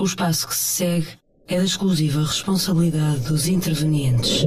O espaço que se segue é da exclusiva responsabilidade dos intervenientes.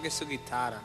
toque su guitarra.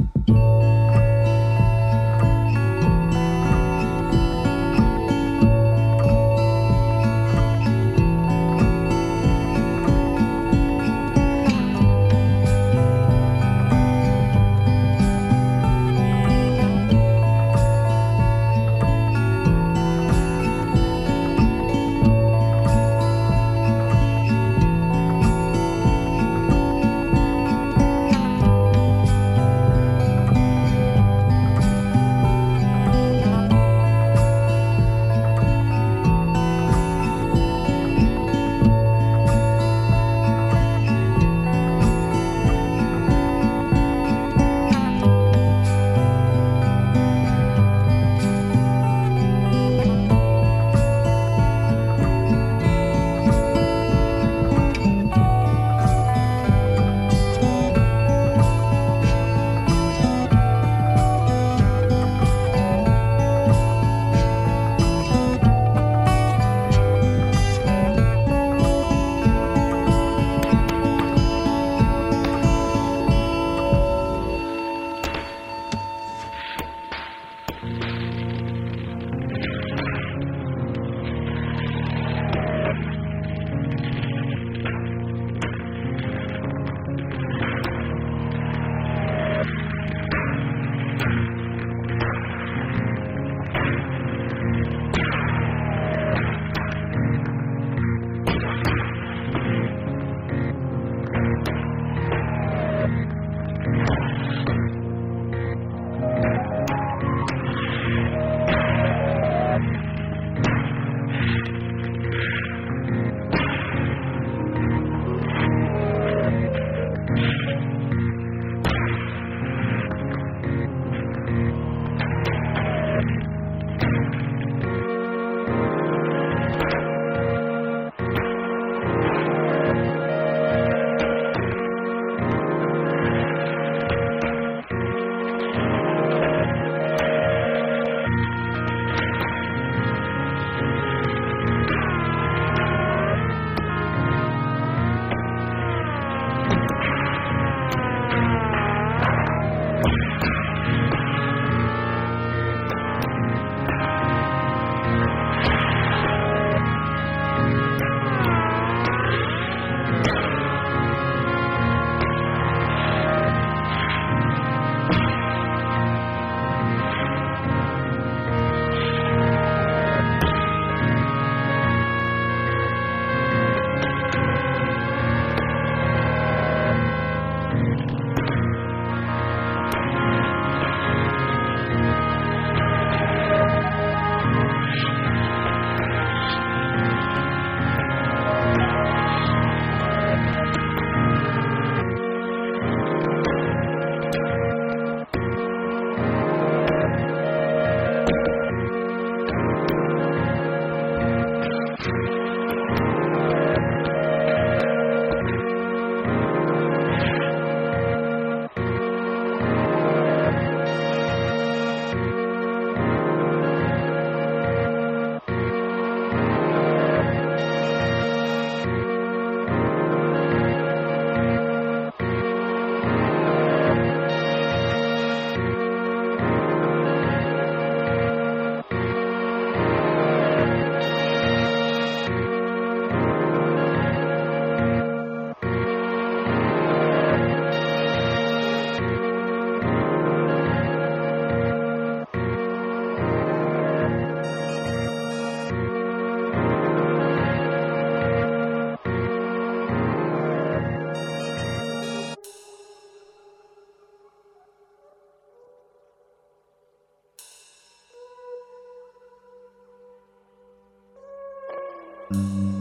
Hum.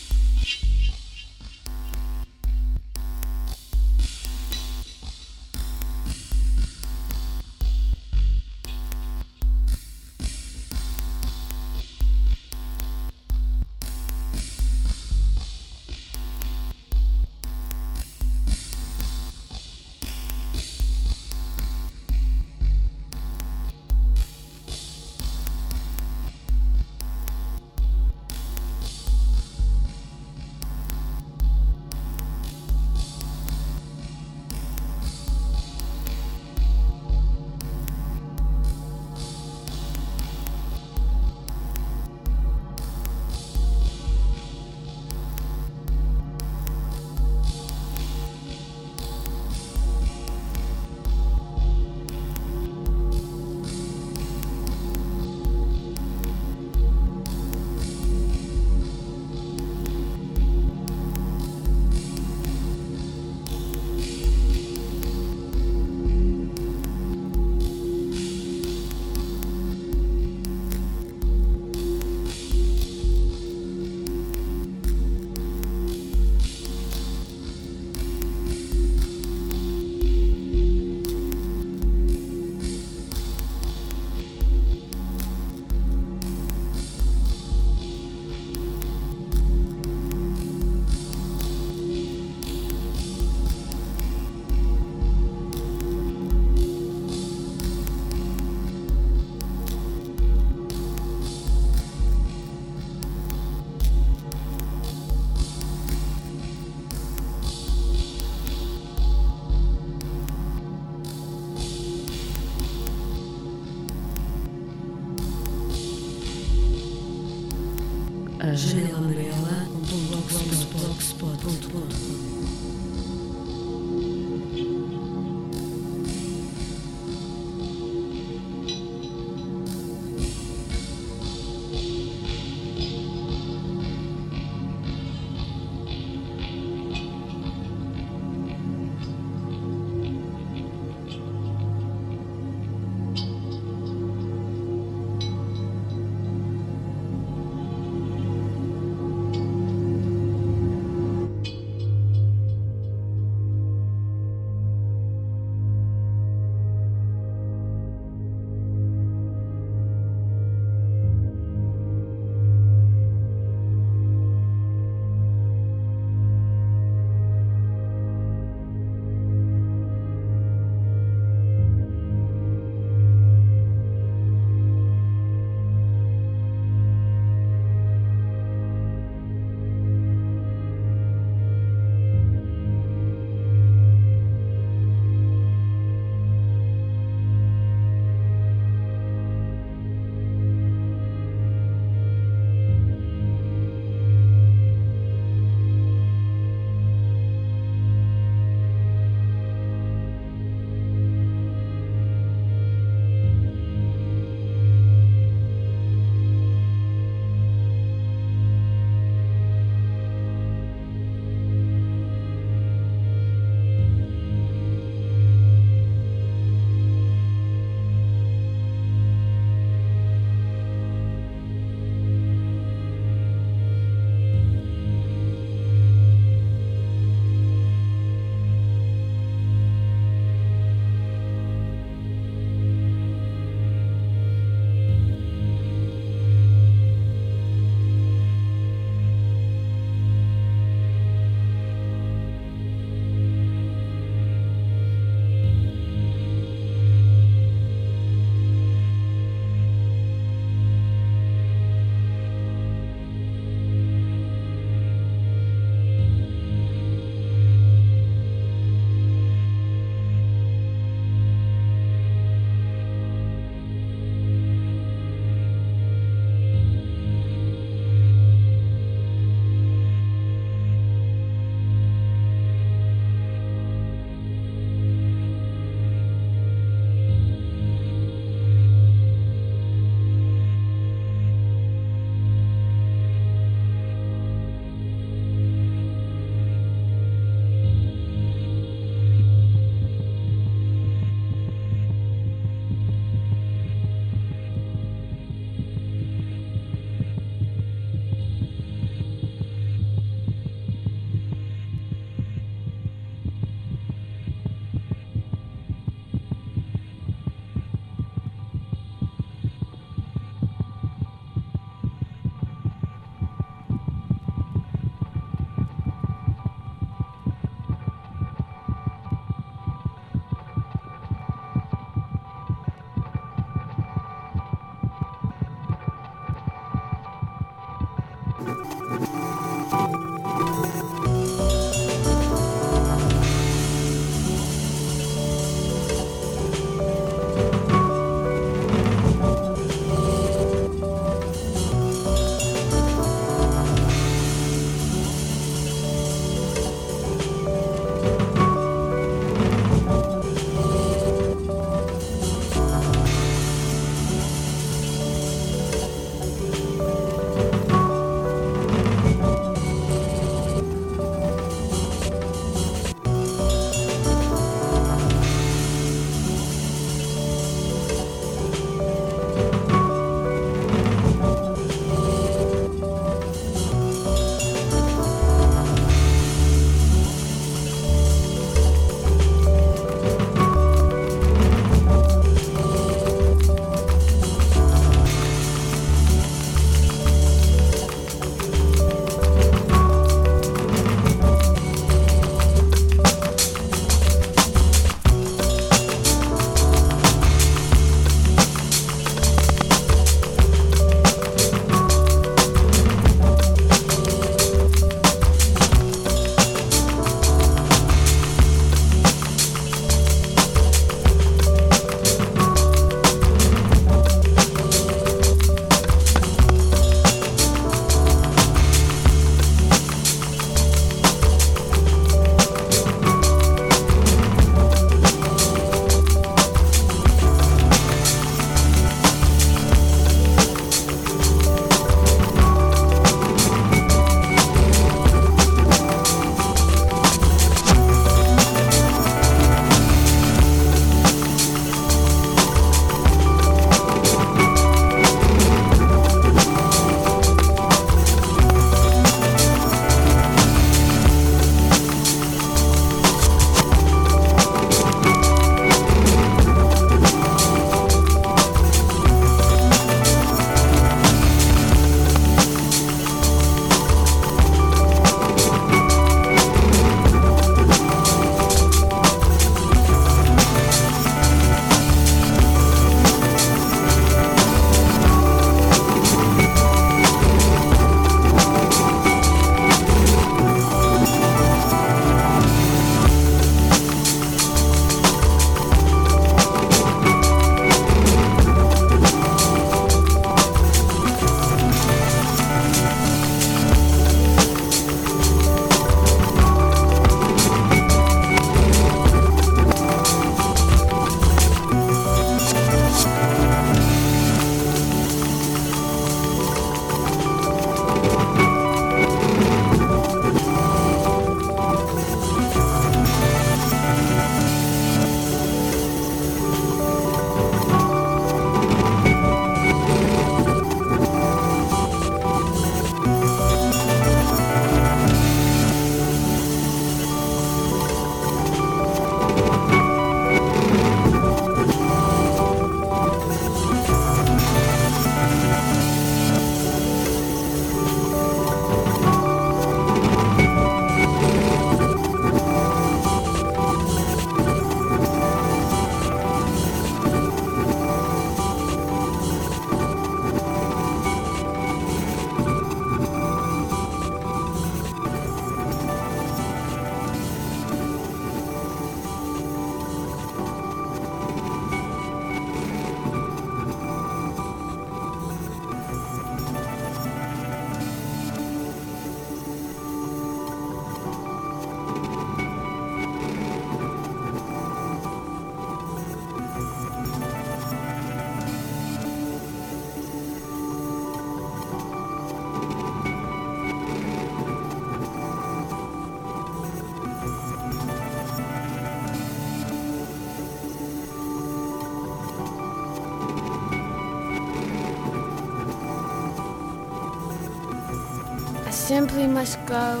Simply must go.